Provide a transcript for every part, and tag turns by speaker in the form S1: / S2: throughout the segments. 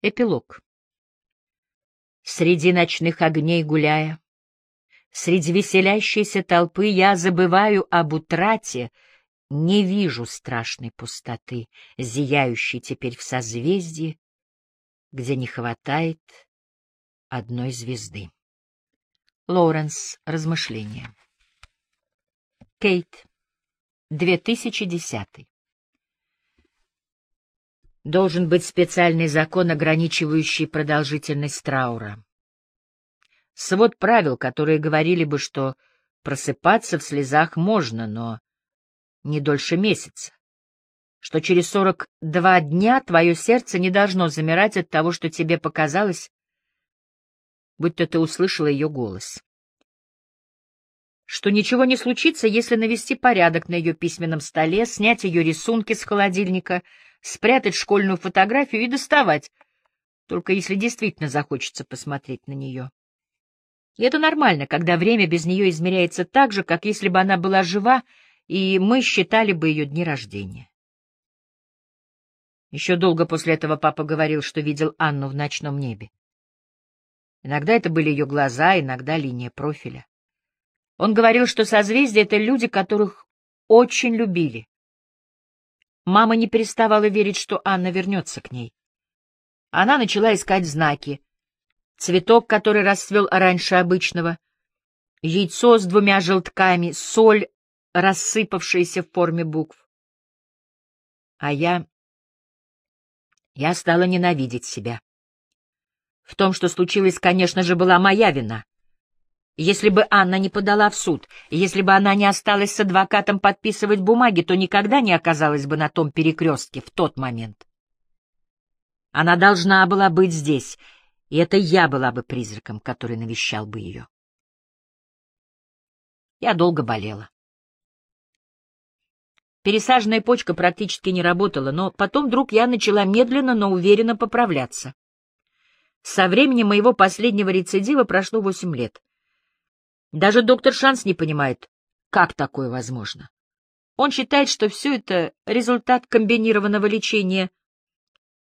S1: Эпилог. Среди ночных огней гуляя, Среди веселящейся толпы я забываю об утрате, Не вижу страшной пустоты, Зияющей теперь в созвездии, Где не хватает одной звезды. Лоуренс. Размышления. Кейт. 2010. Должен быть специальный закон, ограничивающий продолжительность траура. Свод правил, которые говорили бы, что просыпаться в слезах можно, но не дольше месяца. Что через сорок два дня твое сердце не должно замирать от того, что тебе показалось, будто ты услышала ее голос. Что ничего не случится, если навести порядок на ее письменном столе, снять ее рисунки с холодильника — спрятать школьную фотографию и доставать, только если действительно захочется посмотреть на нее. И это нормально, когда время без нее измеряется так же, как если бы она была жива, и мы считали бы ее дни рождения. Еще долго после этого папа говорил, что видел Анну в ночном небе. Иногда это были ее глаза, иногда линия профиля. Он говорил, что созвездия — это люди, которых очень любили, Мама не переставала верить, что Анна вернется к ней. Она начала искать знаки. Цветок, который расцвел раньше обычного, яйцо с двумя желтками, соль, рассыпавшаяся в форме букв. А я... Я стала ненавидеть себя. В том, что случилось, конечно же, была моя вина. Если бы Анна не подала в суд, если бы она не осталась с адвокатом подписывать бумаги, то никогда не оказалась бы на том перекрестке в тот момент. Она должна была быть здесь, и это я была бы призраком, который навещал бы ее. Я долго болела. Пересаженная почка практически не работала, но потом вдруг я начала медленно, но уверенно поправляться. Со времени моего последнего рецидива прошло восемь лет. Даже доктор Шанс не понимает, как такое возможно. Он считает, что все это результат комбинированного лечения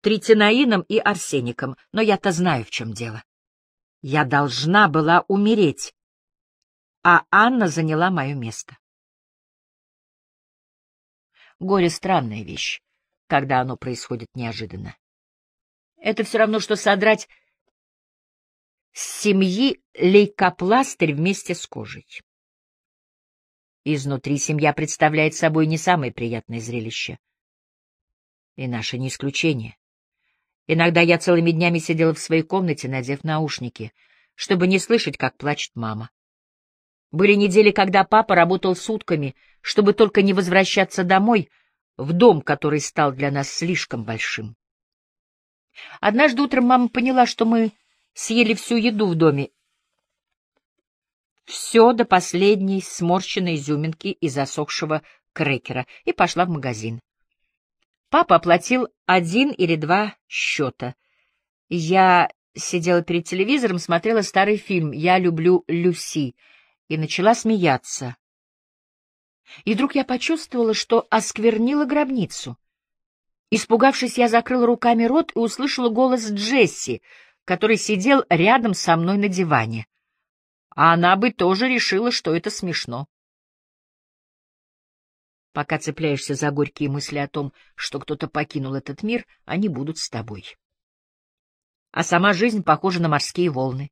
S1: тритинаином и арсеником, но я-то знаю, в чем дело. Я должна была умереть, а Анна заняла мое место. Горе — странная вещь, когда оно происходит неожиданно. Это все равно, что содрать с семьи лейкопластырь вместе с кожей. Изнутри семья представляет собой не самое приятное зрелище. И наше не исключение. Иногда я целыми днями сидела в своей комнате, надев наушники, чтобы не слышать, как плачет мама. Были недели, когда папа работал сутками, чтобы только не возвращаться домой, в дом, который стал для нас слишком большим. Однажды утром мама поняла, что мы съели всю еду в доме. Все до последней сморщенной изюминки и засохшего крекера, и пошла в магазин. Папа оплатил один или два счета. Я сидела перед телевизором, смотрела старый фильм «Я люблю Люси» и начала смеяться. И вдруг я почувствовала, что осквернила гробницу. Испугавшись, я закрыла руками рот и услышала голос Джесси, который сидел рядом со мной на диване. А она бы тоже решила, что это смешно. Пока цепляешься за горькие мысли о том, что кто-то покинул этот мир, они будут с тобой. А сама жизнь похожа на морские волны.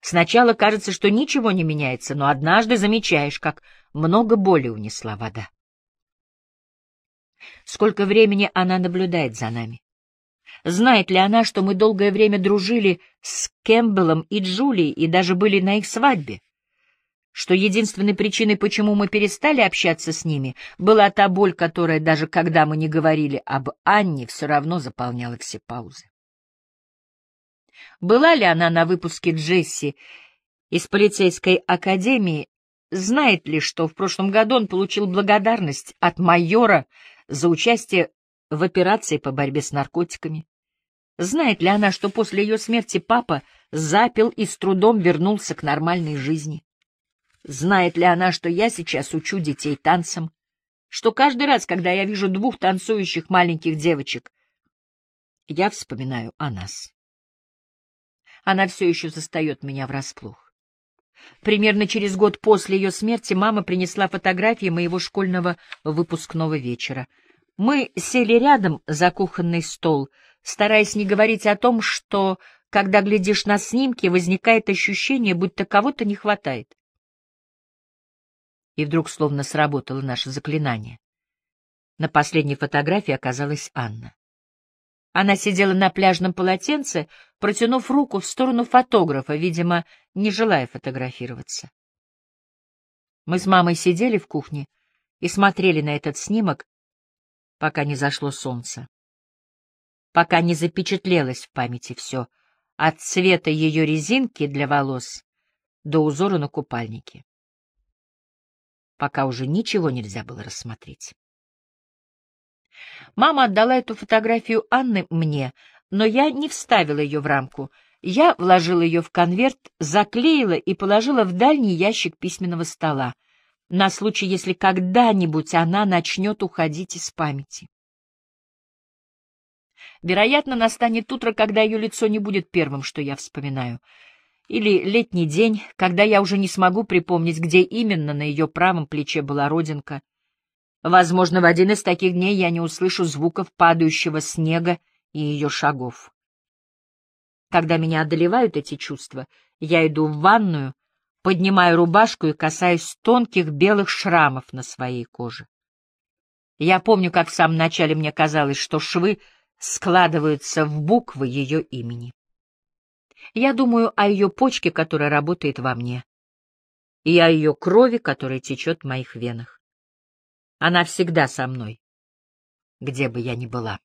S1: Сначала кажется, что ничего не меняется, но однажды замечаешь, как много боли унесла вода. Сколько времени она наблюдает за нами. Знает ли она, что мы долгое время дружили с Кэмпбеллом и Джулией и даже были на их свадьбе? Что единственной причиной, почему мы перестали общаться с ними, была та боль, которая, даже когда мы не говорили об Анне, все равно заполняла все паузы. Была ли она на выпуске Джесси из полицейской академии, знает ли, что в прошлом году он получил благодарность от майора за участие в операции по борьбе с наркотиками? Знает ли она, что после ее смерти папа запил и с трудом вернулся к нормальной жизни? Знает ли она, что я сейчас учу детей танцам? Что каждый раз, когда я вижу двух танцующих маленьких девочек, я вспоминаю о нас. Она все еще застает меня врасплох. Примерно через год после ее смерти мама принесла фотографии моего школьного выпускного вечера. Мы сели рядом за кухонный стол, стараясь не говорить о том, что, когда глядишь на снимки, возникает ощущение, будто кого-то не хватает. И вдруг словно сработало наше заклинание. На последней фотографии оказалась Анна. Она сидела на пляжном полотенце, протянув руку в сторону фотографа, видимо, не желая фотографироваться. Мы с мамой сидели в кухне и смотрели на этот снимок, пока не зашло солнце. Пока не запечатлелось в памяти все, от цвета ее резинки для волос до узора на купальнике. Пока уже ничего нельзя было рассмотреть. Мама отдала эту фотографию Анны мне, но я не вставила ее в рамку. Я вложила ее в конверт, заклеила и положила в дальний ящик письменного стола, на случай, если когда-нибудь она начнет уходить из памяти. Вероятно, настанет утро, когда ее лицо не будет первым, что я вспоминаю. Или летний день, когда я уже не смогу припомнить, где именно на ее правом плече была родинка — Возможно, в один из таких дней я не услышу звуков падающего снега и ее шагов. Когда меня одолевают эти чувства, я иду в ванную, поднимаю рубашку и касаюсь тонких белых шрамов на своей коже. Я помню, как в самом начале мне казалось, что швы складываются в буквы ее имени. Я думаю о ее почке, которая работает во мне, и о ее крови, которая течет в моих венах. Она всегда со мной, где бы я ни была.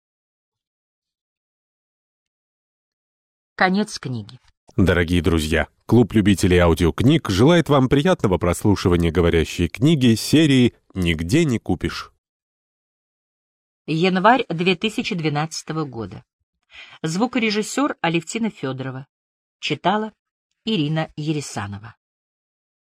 S1: Конец книги.
S2: Дорогие друзья, клуб любителей аудиокниг желает вам приятного прослушивания говорящей книги серии «Нигде не купишь».
S1: Январь 2012 года. Звукорежиссер Алевтина Федорова. Читала Ирина Ересанова.